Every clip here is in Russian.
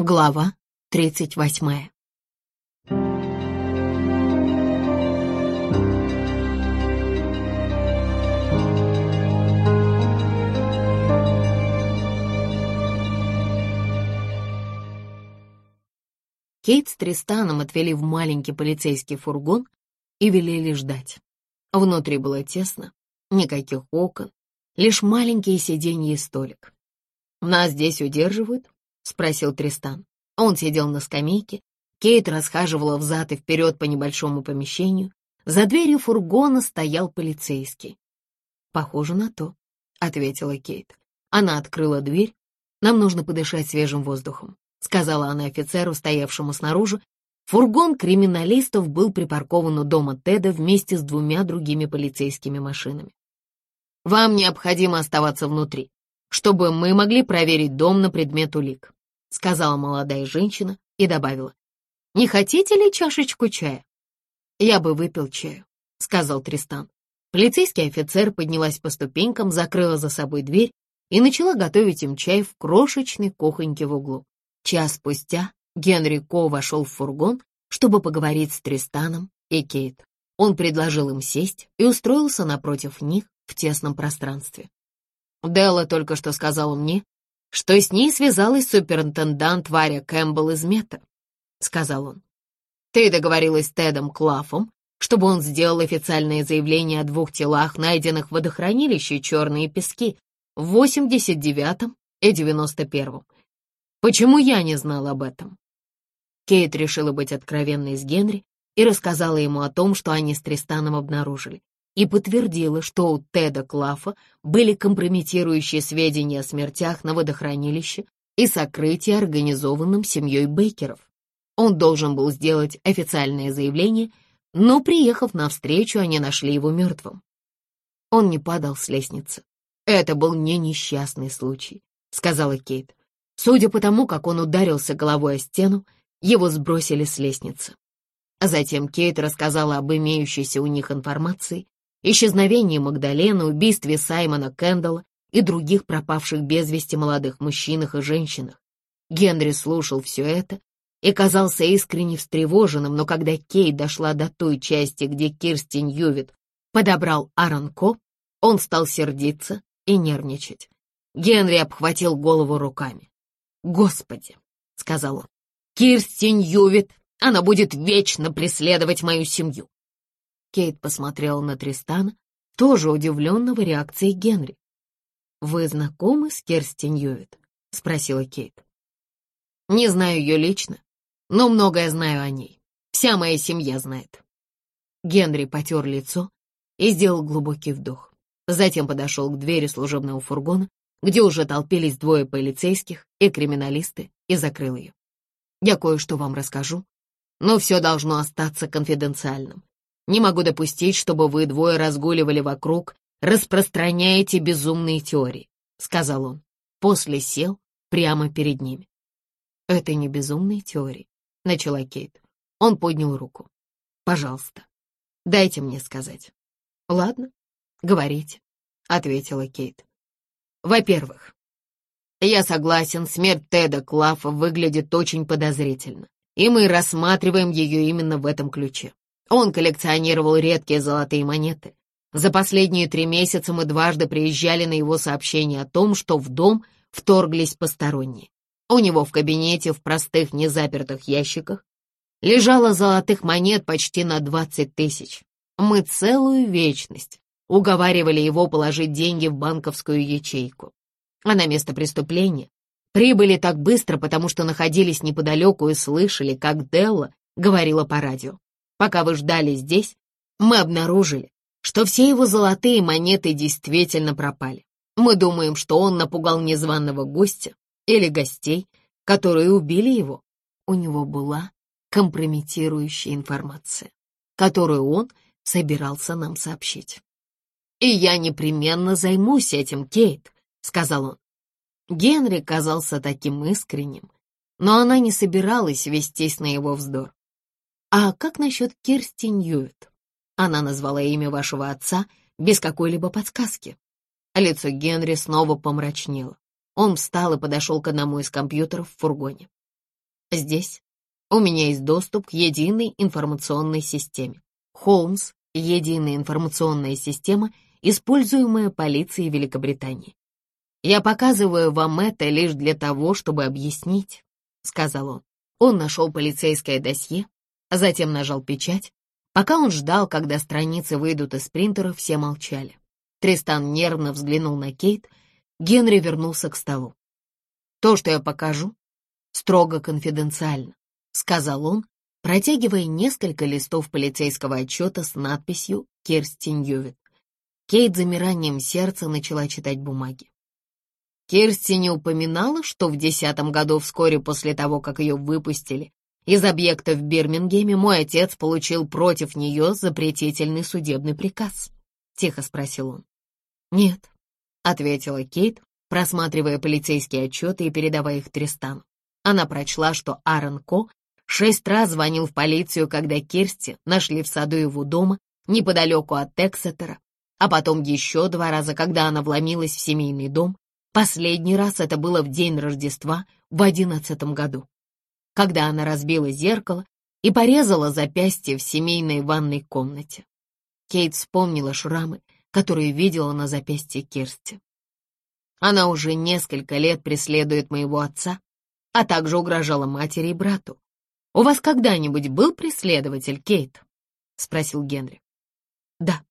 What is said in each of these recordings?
Глава тридцать восьмая. Кейт с Тристаном отвели в маленький полицейский фургон и велели ждать. Внутри было тесно, никаких окон, лишь маленькие сиденья и столик. «Нас здесь удерживают?» — спросил Тристан. Он сидел на скамейке, Кейт расхаживала взад и вперед по небольшому помещению. За дверью фургона стоял полицейский. «Похоже на то», — ответила Кейт. Она открыла дверь. «Нам нужно подышать свежим воздухом», — сказала она офицеру, стоявшему снаружи. Фургон криминалистов был припаркован у дома Теда вместе с двумя другими полицейскими машинами. «Вам необходимо оставаться внутри», чтобы мы могли проверить дом на предмет улик», — сказала молодая женщина и добавила. «Не хотите ли чашечку чая?» «Я бы выпил чаю», — сказал Тристан. Полицейский офицер поднялась по ступенькам, закрыла за собой дверь и начала готовить им чай в крошечной кухоньке в углу. Час спустя Генри Ко вошел в фургон, чтобы поговорить с Тристаном и Кейт. Он предложил им сесть и устроился напротив них в тесном пространстве. Делла только что сказала мне, что с ней связалась суперинтендант Варя Кэмпбелл из Мета, — сказал он. Ты договорилась с Тедом Клаффом, чтобы он сделал официальное заявление о двух телах, найденных в водохранилище «Черные пески» в 89-м и 91-м. Почему я не знал об этом? Кейт решила быть откровенной с Генри и рассказала ему о том, что они с Тристаном обнаружили и подтвердила, что у Теда Клафа были компрометирующие сведения о смертях на водохранилище и сокрытии, организованном семьей Бейкеров. Он должен был сделать официальное заявление, но, приехав на встречу, они нашли его мертвым. Он не падал с лестницы. «Это был не несчастный случай», — сказала Кейт. Судя по тому, как он ударился головой о стену, его сбросили с лестницы. Затем Кейт рассказала об имеющейся у них информации исчезновении Магдалены, убийстве Саймона Кэндалла и других пропавших без вести молодых мужчинах и женщинах. Генри слушал все это и казался искренне встревоженным, но когда Кей дошла до той части, где Кирстин Ювит подобрал Аарон Ко, он стал сердиться и нервничать. Генри обхватил голову руками. «Господи!» — сказал он. «Кирстин Ювит, она будет вечно преследовать мою семью. Кейт посмотрела на Тристана, тоже удивленного реакцией Генри. «Вы знакомы с Керстин Ювит?» — спросила Кейт. «Не знаю ее лично, но многое знаю о ней. Вся моя семья знает». Генри потер лицо и сделал глубокий вдох. Затем подошел к двери служебного фургона, где уже толпились двое полицейских и криминалисты, и закрыл ее. «Я кое-что вам расскажу, но все должно остаться конфиденциальным. Не могу допустить, чтобы вы двое разгуливали вокруг, распространяя эти безумные теории», — сказал он. После сел прямо перед ними. «Это не безумные теории», — начала Кейт. Он поднял руку. «Пожалуйста, дайте мне сказать». «Ладно, говорите», — ответила Кейт. «Во-первых, я согласен, смерть Теда Клаффа выглядит очень подозрительно, и мы рассматриваем ее именно в этом ключе. Он коллекционировал редкие золотые монеты. За последние три месяца мы дважды приезжали на его сообщение о том, что в дом вторглись посторонние. У него в кабинете в простых незапертых ящиках лежало золотых монет почти на 20 тысяч. Мы целую вечность уговаривали его положить деньги в банковскую ячейку. А на место преступления прибыли так быстро, потому что находились неподалеку и слышали, как Делла говорила по радио. Пока вы ждали здесь, мы обнаружили, что все его золотые монеты действительно пропали. Мы думаем, что он напугал незваного гостя или гостей, которые убили его. У него была компрометирующая информация, которую он собирался нам сообщить. «И я непременно займусь этим, Кейт», — сказал он. Генри казался таким искренним, но она не собиралась вестись на его вздор. «А как насчет Кирсти Ньюит?» Она назвала имя вашего отца без какой-либо подсказки. Лицо Генри снова помрачнело. Он встал и подошел к одному из компьютеров в фургоне. Здесь у меня есть доступ к единой информационной системе. Холмс — единая информационная система, используемая полицией Великобритании. «Я показываю вам это лишь для того, чтобы объяснить», — сказал он. Он нашел полицейское досье, затем нажал печать. Пока он ждал, когда страницы выйдут из принтера, все молчали. Тристан нервно взглянул на Кейт. Генри вернулся к столу. «То, что я покажу, строго конфиденциально сказал он, протягивая несколько листов полицейского отчета с надписью «Керстин Ювит». Кейт замиранием сердца начала читать бумаги. Керсти не упоминала, что в десятом году, вскоре после того, как ее выпустили из объекта в Бирмингеме, мой отец получил против нее запретительный судебный приказ. Тихо спросил он. «Нет», — ответила Кейт, просматривая полицейские отчеты и передавая их Тристану. Она прочла, что Аарон Ко Шесть раз звонил в полицию, когда Кирсти нашли в саду его дома, неподалеку от Эксетера, а потом еще два раза, когда она вломилась в семейный дом. Последний раз это было в день Рождества в одиннадцатом году, когда она разбила зеркало и порезала запястье в семейной ванной комнате. Кейт вспомнила шрамы, которые видела на запястье Кирсти. Она уже несколько лет преследует моего отца, а также угрожала матери и брату. «У вас когда-нибудь был преследователь, Кейт?» — спросил Генри. «Да».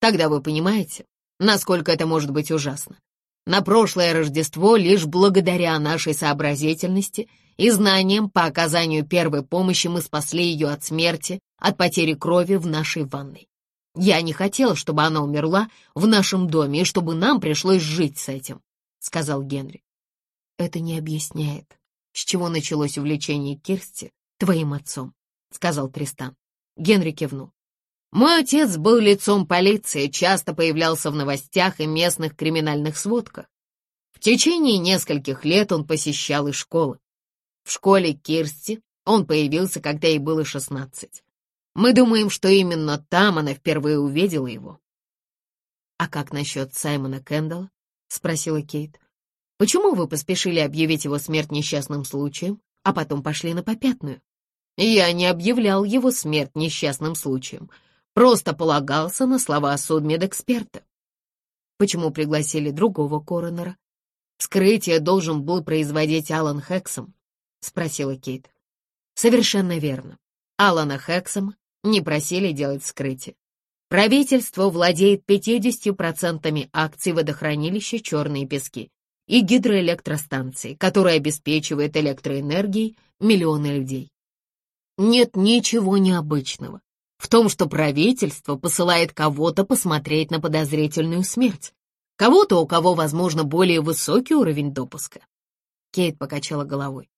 «Тогда вы понимаете, насколько это может быть ужасно. На прошлое Рождество лишь благодаря нашей сообразительности и знаниям по оказанию первой помощи мы спасли ее от смерти, от потери крови в нашей ванной. Я не хотел, чтобы она умерла в нашем доме и чтобы нам пришлось жить с этим», — сказал Генри. «Это не объясняет, с чего началось увлечение Кирсти твоим отцом», — сказал Тристан. Генри кивнул. «Мой отец был лицом полиции, часто появлялся в новостях и местных криминальных сводках. В течение нескольких лет он посещал и школы. В школе Кирсти он появился, когда ей было шестнадцать. Мы думаем, что именно там она впервые увидела его». «А как насчет Саймона Кэндалла?» — спросила Кейт. Почему вы поспешили объявить его смерть несчастным случаем, а потом пошли на попятную? Я не объявлял его смерть несчастным случаем, просто полагался на слова судмедэксперта. Почему пригласили другого коронера? Вскрытие должен был производить Алан Хексом, спросила Кейт. Совершенно верно. Алана Хексом не просили делать вскрытие. Правительство владеет 50% акций водохранилища «Черные пески», и гидроэлектростанции, которая обеспечивает электроэнергией миллионы людей. Нет ничего необычного в том, что правительство посылает кого-то посмотреть на подозрительную смерть, кого-то, у кого, возможно, более высокий уровень допуска. Кейт покачала головой.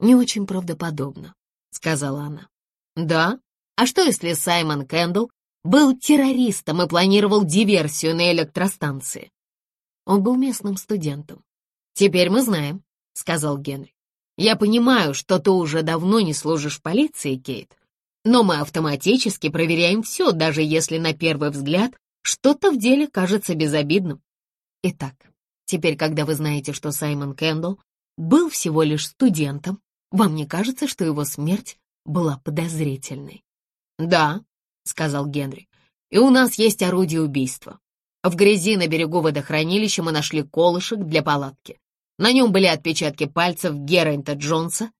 «Не очень правдоподобно», — сказала она. «Да? А что, если Саймон Кэндл был террористом и планировал диверсию на электростанции? Он был местным студентом. «Теперь мы знаем», — сказал Генри. «Я понимаю, что ты уже давно не служишь полиции, Кейт, но мы автоматически проверяем все, даже если на первый взгляд что-то в деле кажется безобидным. Итак, теперь, когда вы знаете, что Саймон Кэндл был всего лишь студентом, вам не кажется, что его смерть была подозрительной?» «Да», — сказал Генри, — «и у нас есть орудие убийства. В грязи на берегу водохранилища мы нашли колышек для палатки. На нем были отпечатки пальцев Геррента Джонса,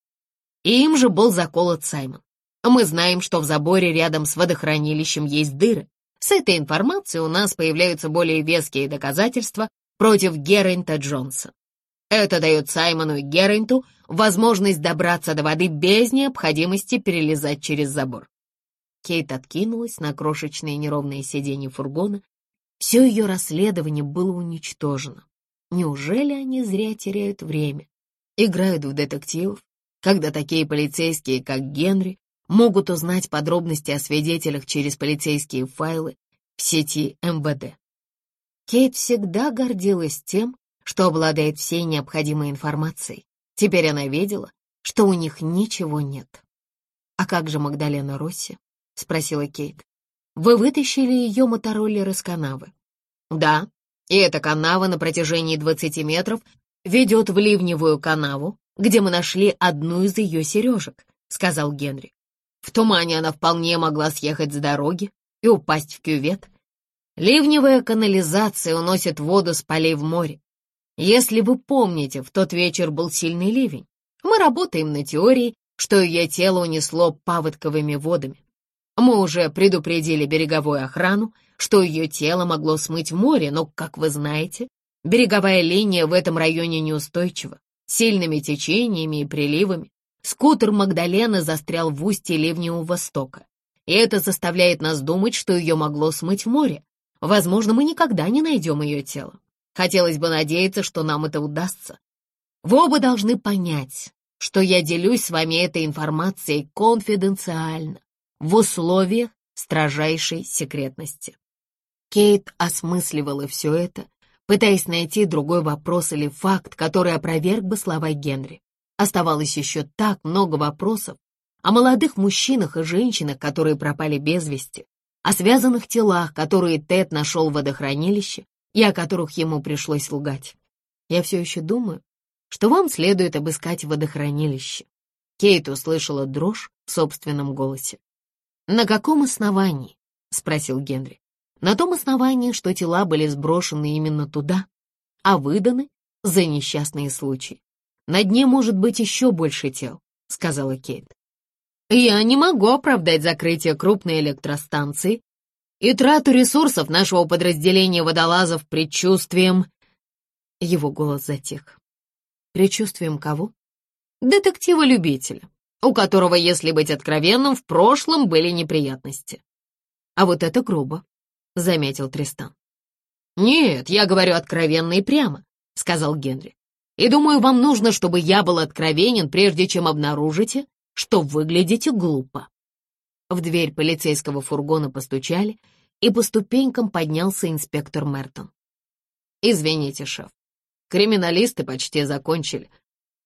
и им же был заколот Саймон. Мы знаем, что в заборе рядом с водохранилищем есть дыры. С этой информацией у нас появляются более веские доказательства против Геррента Джонса. Это дает Саймону и Герренту возможность добраться до воды без необходимости перелезать через забор. Кейт откинулась на крошечные неровные сиденья фургона все ее расследование было уничтожено. Неужели они зря теряют время? Играют в детективов, когда такие полицейские, как Генри, могут узнать подробности о свидетелях через полицейские файлы в сети МВД. Кейт всегда гордилась тем, что обладает всей необходимой информацией. Теперь она видела, что у них ничего нет. «А как же Магдалена Росси?» — спросила Кейт. Вы вытащили ее мотороллер из канавы. Да, и эта канава на протяжении 20 метров ведет в ливневую канаву, где мы нашли одну из ее сережек», — сказал Генри. «В тумане она вполне могла съехать с дороги и упасть в кювет. Ливневая канализация уносит воду с полей в море. Если вы помните, в тот вечер был сильный ливень. Мы работаем на теории, что ее тело унесло паводковыми водами. Мы уже предупредили береговую охрану, что ее тело могло смыть в море, но, как вы знаете, береговая линия в этом районе неустойчива, сильными течениями и приливами. Скутер Магдалены застрял в устье ливневого востока, и это заставляет нас думать, что ее могло смыть в море. Возможно, мы никогда не найдем ее тело. Хотелось бы надеяться, что нам это удастся. Вы оба должны понять, что я делюсь с вами этой информацией конфиденциально, в условиях строжайшей секретности. Кейт осмысливала все это, пытаясь найти другой вопрос или факт, который опроверг бы слова Генри. Оставалось еще так много вопросов о молодых мужчинах и женщинах, которые пропали без вести, о связанных телах, которые Тед нашел в водохранилище и о которых ему пришлось лгать. Я все еще думаю, что вам следует обыскать водохранилище. Кейт услышала дрожь в собственном голосе. «На каком основании?» — спросил Генри. «На том основании, что тела были сброшены именно туда, а выданы за несчастные случаи. На дне может быть еще больше тел», — сказала Кейт. «Я не могу оправдать закрытие крупной электростанции и трату ресурсов нашего подразделения водолазов предчувствием...» Его голос затих. «Предчувствием кого?» «Детектива-любителя, у которого, если быть откровенным, в прошлом были неприятности». «А вот это грубо», — заметил Тристан. «Нет, я говорю откровенно и прямо», — сказал Генри. «И думаю, вам нужно, чтобы я был откровенен, прежде чем обнаружите, что выглядите глупо». В дверь полицейского фургона постучали, и по ступенькам поднялся инспектор Мертон. «Извините, шеф, криминалисты почти закончили.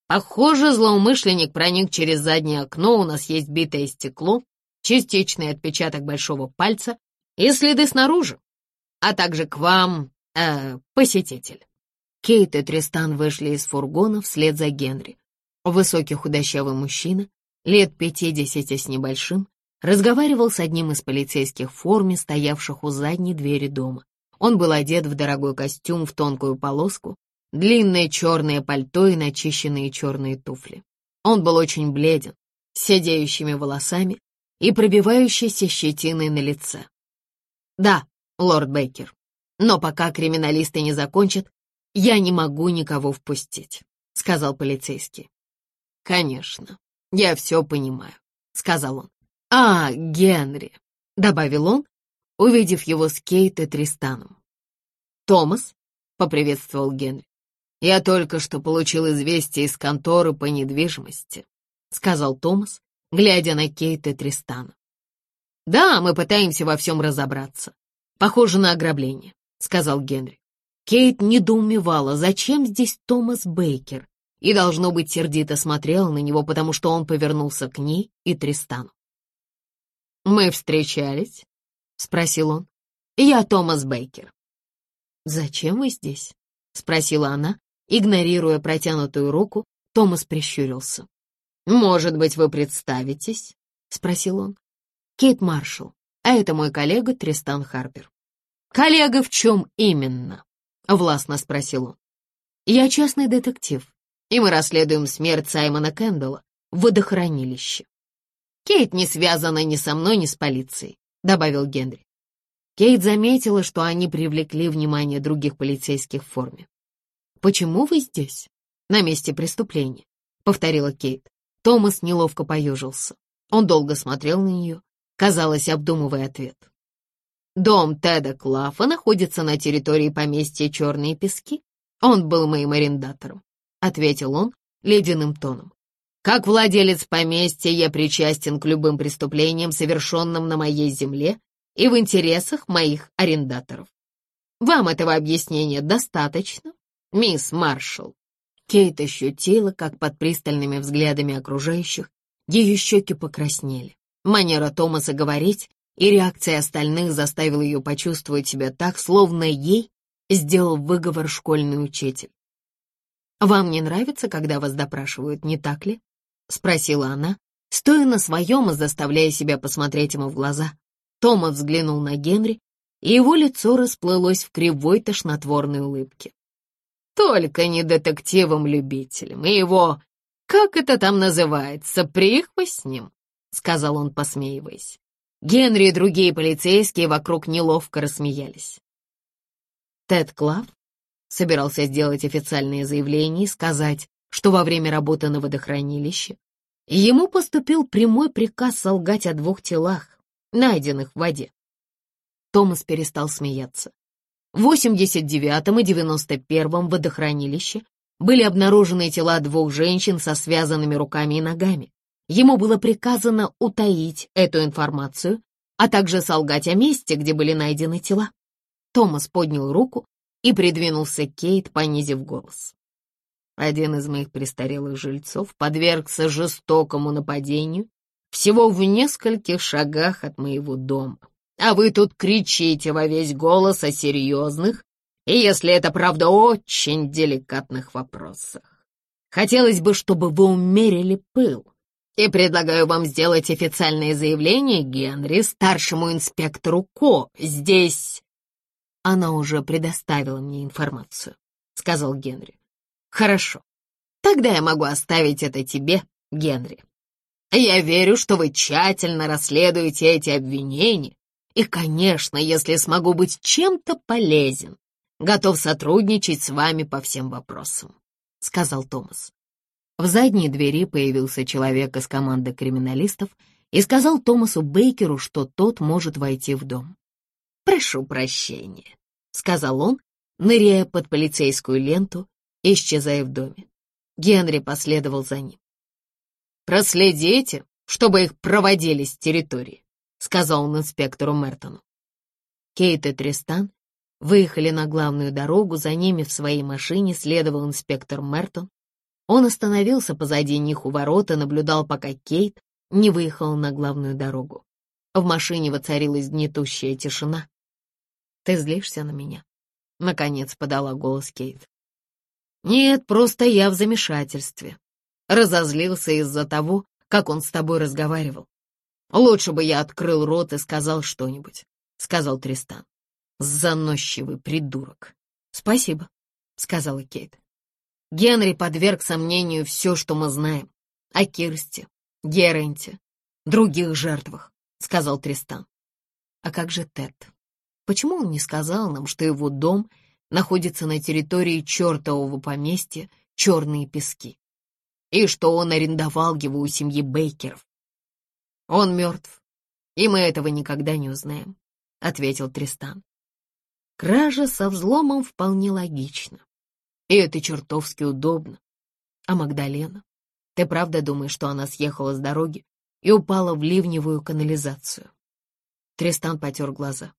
Похоже, злоумышленник проник через заднее окно, у нас есть битое стекло, частичный отпечаток большого пальца и следы снаружи, а также к вам, э, посетитель». Кейт и Тристан вышли из фургона вслед за Генри. Высокий худощавый мужчина, лет пятидесяти с небольшим, разговаривал с одним из полицейских в форме, стоявших у задней двери дома. Он был одет в дорогой костюм в тонкую полоску, длинное черное пальто и начищенные черные туфли. Он был очень бледен, с сидеющими волосами и пробивающейся щетиной на лице. «Да, лорд Бейкер, но пока криминалисты не закончат, я не могу никого впустить», — сказал полицейский. «Конечно, я все понимаю», — сказал он. «А, Генри», — добавил он, увидев его с Кейт и Тристаном. «Томас», — поприветствовал Генри, — «я только что получил известие из конторы по недвижимости», — сказал Томас, глядя на Кейт и Тристана. «Да, мы пытаемся во всем разобраться. Похоже на ограбление», — сказал Генри. Кейт недоумевала, зачем здесь Томас Бейкер, и, должно быть, сердито смотрела на него, потому что он повернулся к ней и Тристану. «Мы встречались?» — спросил он. «Я Томас Бейкер». «Зачем вы здесь?» — спросила она, игнорируя протянутую руку. Томас прищурился. «Может быть, вы представитесь?» — спросил он. «Кейт Маршалл, а это мой коллега Тристан Харпер». «Коллега в чем именно?» — властно спросил он. «Я частный детектив, и мы расследуем смерть Саймона Кэндалла в водохранилище. Кейт не связана ни со мной, ни с полицией», — добавил Генри. Кейт заметила, что они привлекли внимание других полицейских в форме. «Почему вы здесь?» «На месте преступления», — повторила Кейт. Томас неловко поежился. Он долго смотрел на нее, казалось, обдумывая ответ. «Дом Теда Клафа находится на территории поместья Черные Пески. Он был моим арендатором», — ответил он ледяным тоном. Как владелец поместья я причастен к любым преступлениям, совершенным на моей земле и в интересах моих арендаторов. Вам этого объяснения достаточно, мисс Маршалл?» Кейт ощутила, как под пристальными взглядами окружающих ее щеки покраснели. Манера Томаса говорить и реакция остальных заставила ее почувствовать себя так, словно ей сделал выговор школьный учитель. «Вам не нравится, когда вас допрашивают, не так ли?» — спросила она, стоя на своем и заставляя себя посмотреть ему в глаза. Томас взглянул на Генри, и его лицо расплылось в кривой тошнотворной улыбке. «Только не детективом-любителем, и его, как это там называется, прихвостнем», — сказал он, посмеиваясь. Генри и другие полицейские вокруг неловко рассмеялись. Тед Клав собирался сделать официальное заявление и сказать, что во время работы на водохранилище ему поступил прямой приказ солгать о двух телах, найденных в воде. Томас перестал смеяться. В 89-м и 91-м водохранилище были обнаружены тела двух женщин со связанными руками и ногами. Ему было приказано утаить эту информацию, а также солгать о месте, где были найдены тела. Томас поднял руку и придвинулся к Кейт, понизив голос. Один из моих престарелых жильцов подвергся жестокому нападению всего в нескольких шагах от моего дома. А вы тут кричите во весь голос о серьезных и, если это правда, очень деликатных вопросах. Хотелось бы, чтобы вы умерили пыл. И предлагаю вам сделать официальное заявление Генри, старшему инспектору Ко. Здесь она уже предоставила мне информацию, сказал Генри. Хорошо. Тогда я могу оставить это тебе, Генри. Я верю, что вы тщательно расследуете эти обвинения, и, конечно, если смогу быть чем-то полезен, готов сотрудничать с вами по всем вопросам», — сказал Томас. В задней двери появился человек из команды криминалистов и сказал Томасу Бейкеру, что тот может войти в дом. «Прошу прощения», — сказал он, ныряя под полицейскую ленту, исчезая в доме. Генри последовал за ним. «Проследите, чтобы их проводили с территории», — сказал он инспектору Мертону. Кейт и Тристан выехали на главную дорогу, за ними в своей машине следовал инспектор Мертон. Он остановился позади них у ворот и наблюдал, пока Кейт не выехал на главную дорогу. В машине воцарилась гнетущая тишина. «Ты злишься на меня?» — наконец подала голос Кейт. «Нет, просто я в замешательстве. Разозлился из-за того, как он с тобой разговаривал. Лучше бы я открыл рот и сказал что-нибудь», — сказал Тристан. «Заносчивый придурок». «Спасибо», — сказала Кейт. Генри подверг сомнению все, что мы знаем. О Кирсте, Геренте, других жертвах, — сказал Тристан. А как же Тед? Почему он не сказал нам, что его дом находится на территории чертового поместья «Черные пески» и что он арендовал его у семьи Бейкеров? Он мертв, и мы этого никогда не узнаем, — ответил Тристан. Кража со взломом вполне логична, и это чертовски удобно. А Магдалена? Ты правда думаешь, что она съехала с дороги и упала в ливневую канализацию? Тристан потер глаза.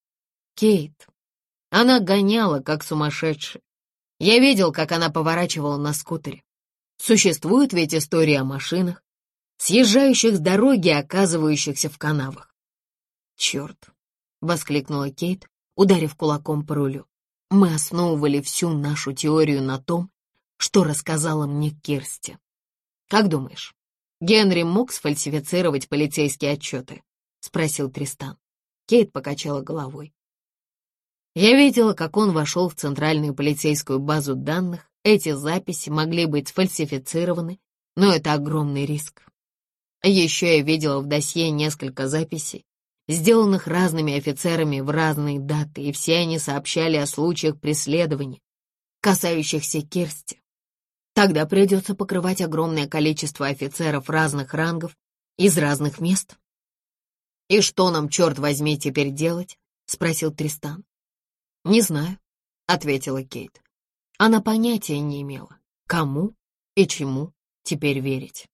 Кейт. Она гоняла, как сумасшедшая. Я видел, как она поворачивала на скутере. Существует ведь история о машинах, съезжающих с дороги и оказывающихся в канавах. «Черт!» — воскликнула Кейт, ударив кулаком по рулю. «Мы основывали всю нашу теорию на том, что рассказала мне Кирсти. Как думаешь, Генри мог сфальсифицировать полицейские отчеты?» — спросил Тристан. Кейт покачала головой. Я видела, как он вошел в центральную полицейскую базу данных. Эти записи могли быть сфальсифицированы, но это огромный риск. Еще я видела в досье несколько записей, сделанных разными офицерами в разные даты, и все они сообщали о случаях преследования, касающихся Керсти. Тогда придется покрывать огромное количество офицеров разных рангов из разных мест. «И что нам, черт возьми, теперь делать?» — спросил Тристан. «Не знаю», — ответила Кейт. Она понятия не имела, кому и чему теперь верить.